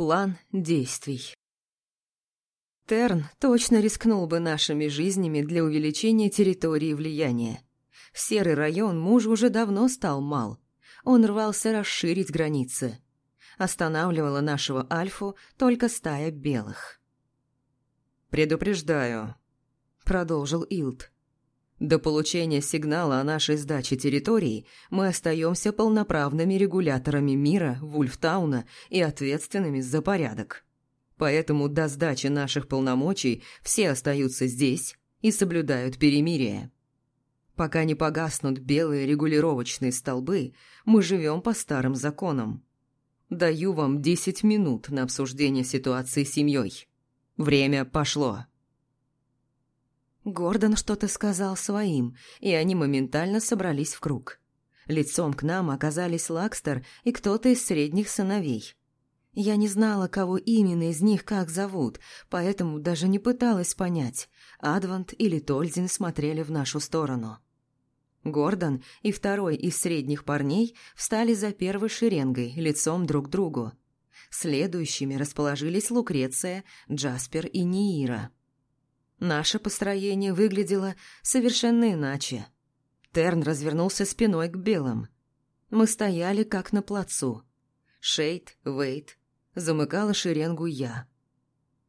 План действий. Терн точно рискнул бы нашими жизнями для увеличения территории влияния. Серый район мужу уже давно стал мал. Он рвался расширить границы. Останавливала нашего Альфу только стая белых. «Предупреждаю», — продолжил Илд. «До получения сигнала о нашей сдаче территории мы остаемся полноправными регуляторами мира Вульфтауна и ответственными за порядок. Поэтому до сдачи наших полномочий все остаются здесь и соблюдают перемирие. Пока не погаснут белые регулировочные столбы, мы живем по старым законам. Даю вам десять минут на обсуждение ситуации с семьей. Время пошло». Гордон что-то сказал своим, и они моментально собрались в круг. Лицом к нам оказались Лакстер и кто-то из средних сыновей. Я не знала, кого именно из них как зовут, поэтому даже не пыталась понять, Адвант или Тользин смотрели в нашу сторону. Гордон и второй из средних парней встали за первой шеренгой, лицом друг к другу. Следующими расположились Лукреция, Джаспер и Ниира. Наше построение выглядело совершенно иначе. Терн развернулся спиной к белым. Мы стояли как на плацу. Шейд, Вейт, замыкала шеренгу я.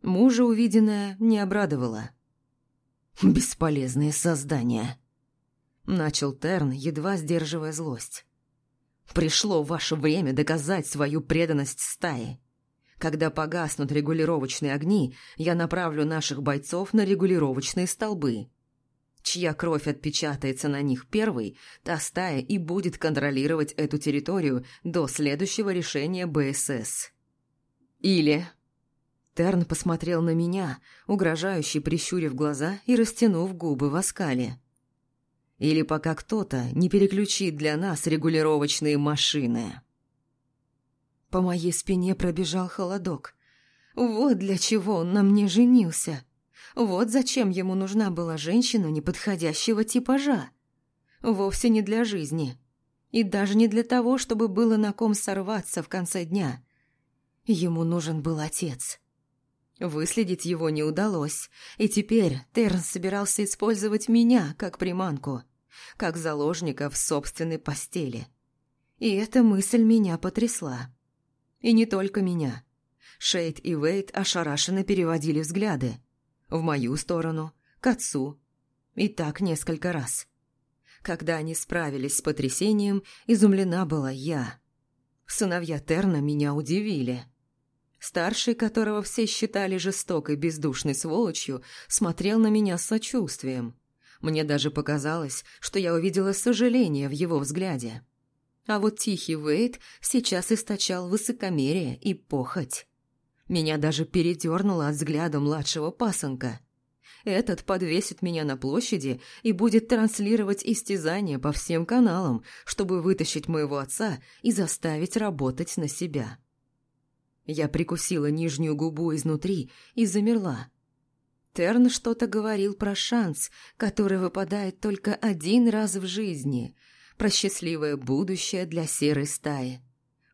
Мужа увиденное не обрадовало. «Бесполезные создания», — начал Терн, едва сдерживая злость. Пришло ваше время доказать свою преданность стае. Когда погаснут регулировочные огни, я направлю наших бойцов на регулировочные столбы. Чья кровь отпечатается на них первой, та стая и будет контролировать эту территорию до следующего решения БСС. Или... Терн посмотрел на меня, угрожающе прищурив глаза и растянув губы в оскале. Или пока кто-то не переключит для нас регулировочные машины. По моей спине пробежал холодок. Вот для чего он на мне женился. Вот зачем ему нужна была женщина неподходящего типажа. Вовсе не для жизни. И даже не для того, чтобы было на ком сорваться в конце дня. Ему нужен был отец. Выследить его не удалось, и теперь Терн собирался использовать меня как приманку как заложника в собственной постели. И эта мысль меня потрясла. И не только меня. Шейд и Вейт ошарашенно переводили взгляды. В мою сторону, к отцу. И так несколько раз. Когда они справились с потрясением, изумлена была я. Сыновья Терна меня удивили. Старший, которого все считали жестокой бездушной сволочью, смотрел на меня с сочувствием. Мне даже показалось, что я увидела сожаление в его взгляде. А вот тихий Вейт сейчас источал высокомерие и похоть. Меня даже передернуло от взгляда младшего пасынка. Этот подвесит меня на площади и будет транслировать истязания по всем каналам, чтобы вытащить моего отца и заставить работать на себя. Я прикусила нижнюю губу изнутри и замерла, Терн что-то говорил про шанс, который выпадает только один раз в жизни, про счастливое будущее для серой стаи,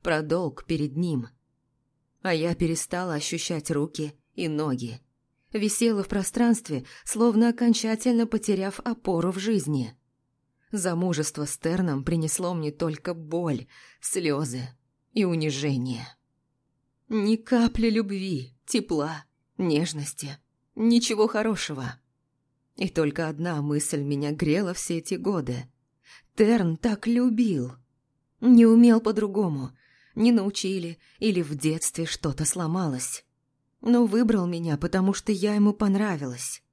про долг перед ним. А я перестала ощущать руки и ноги. Висела в пространстве, словно окончательно потеряв опору в жизни. Замужество с Терном принесло мне только боль, слезы и унижение. Ни капли любви, тепла, нежности – Ничего хорошего. И только одна мысль меня грела все эти годы. Терн так любил. Не умел по-другому. Не научили или в детстве что-то сломалось. Но выбрал меня, потому что я ему понравилась.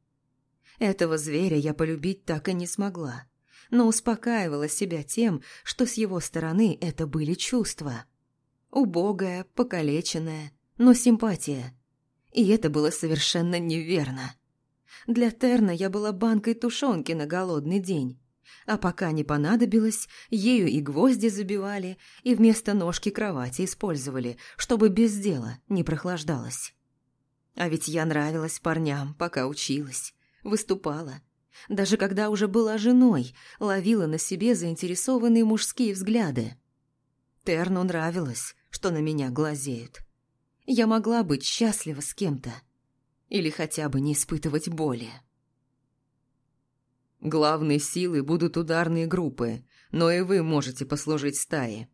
Этого зверя я полюбить так и не смогла, но успокаивала себя тем, что с его стороны это были чувства. Убогая, покалеченная, но симпатия – и это было совершенно неверно. Для Терна я была банкой тушенки на голодный день. А пока не понадобилось, ею и гвозди забивали, и вместо ножки кровати использовали, чтобы без дела не прохлаждалась. А ведь я нравилась парням, пока училась, выступала. Даже когда уже была женой, ловила на себе заинтересованные мужские взгляды. Терну нравилось, что на меня глазеют. я могла быть счастлива с кем-то. Или хотя бы не испытывать боли. Главной силой будут ударные группы, но и вы можете послужить стае.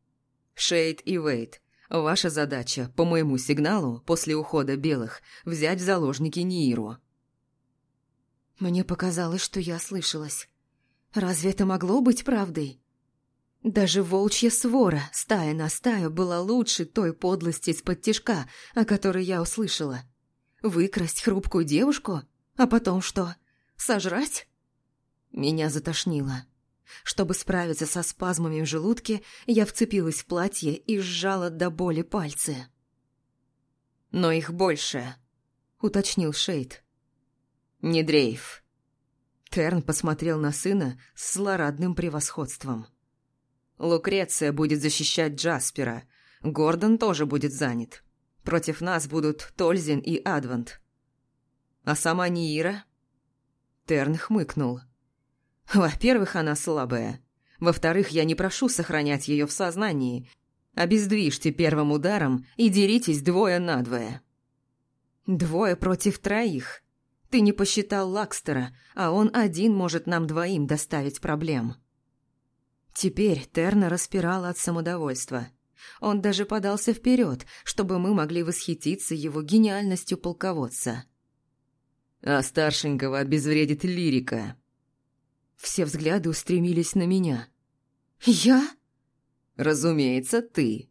Шейд и Вейт, ваша задача, по моему сигналу, после ухода белых, взять в заложники Нииру. Мне показалось, что я слышалась. Разве это могло быть правдой? Даже волчья свора, стая на стаю, была лучше той подлости из-под тишка, о которой я услышала. Выкрасть хрупкую девушку? А потом что? Сожрать? Меня затошнило. Чтобы справиться со спазмами в желудке, я вцепилась в платье и сжала до боли пальцы. «Но их больше», — уточнил Шейд. «Не дрейф». Терн посмотрел на сына с злорадным превосходством. «Лукреция будет защищать Джаспера. Гордон тоже будет занят. Против нас будут Тользин и Адвант. А сама Ниира?» Терн хмыкнул. Во-первых, она слабая. Во-вторых, я не прошу сохранять ее в сознании. Обездвижьте первым ударом и деритесь двое на двое. Двое против троих. Ты не посчитал Лакстера, а он один может нам двоим доставить проблем. Теперь Терна распирала от самодовольства. Он даже подался вперед, чтобы мы могли восхититься его гениальностью полководца. А старшенького обезвредит лирика. Все взгляды устремились на меня. «Я?» «Разумеется, ты».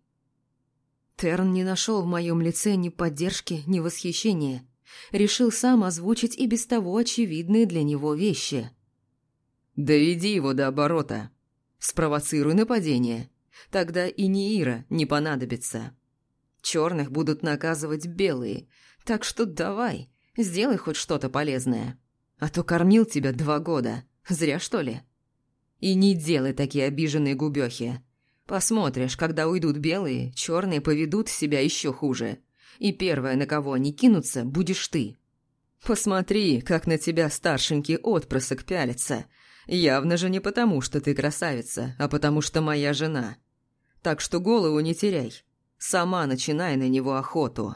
Терн не нашел в моем лице ни поддержки, ни восхищения. Решил сам озвучить и без того очевидные для него вещи. «Доведи его до оборота. Спровоцируй нападение. Тогда и Ниира не понадобится. Черных будут наказывать белые, так что давай, сделай хоть что-то полезное. А то кормил тебя два года, Зря, что ли? И не делай такие обиженные губёхи. Посмотришь, когда уйдут белые, черные поведут себя еще хуже. И первое, на кого они кинутся, будешь ты. Посмотри, как на тебя старшенький отпрысок пялится. Явно же не потому, что ты красавица, а потому что моя жена. Так что голову не теряй. Сама начинай на него охоту.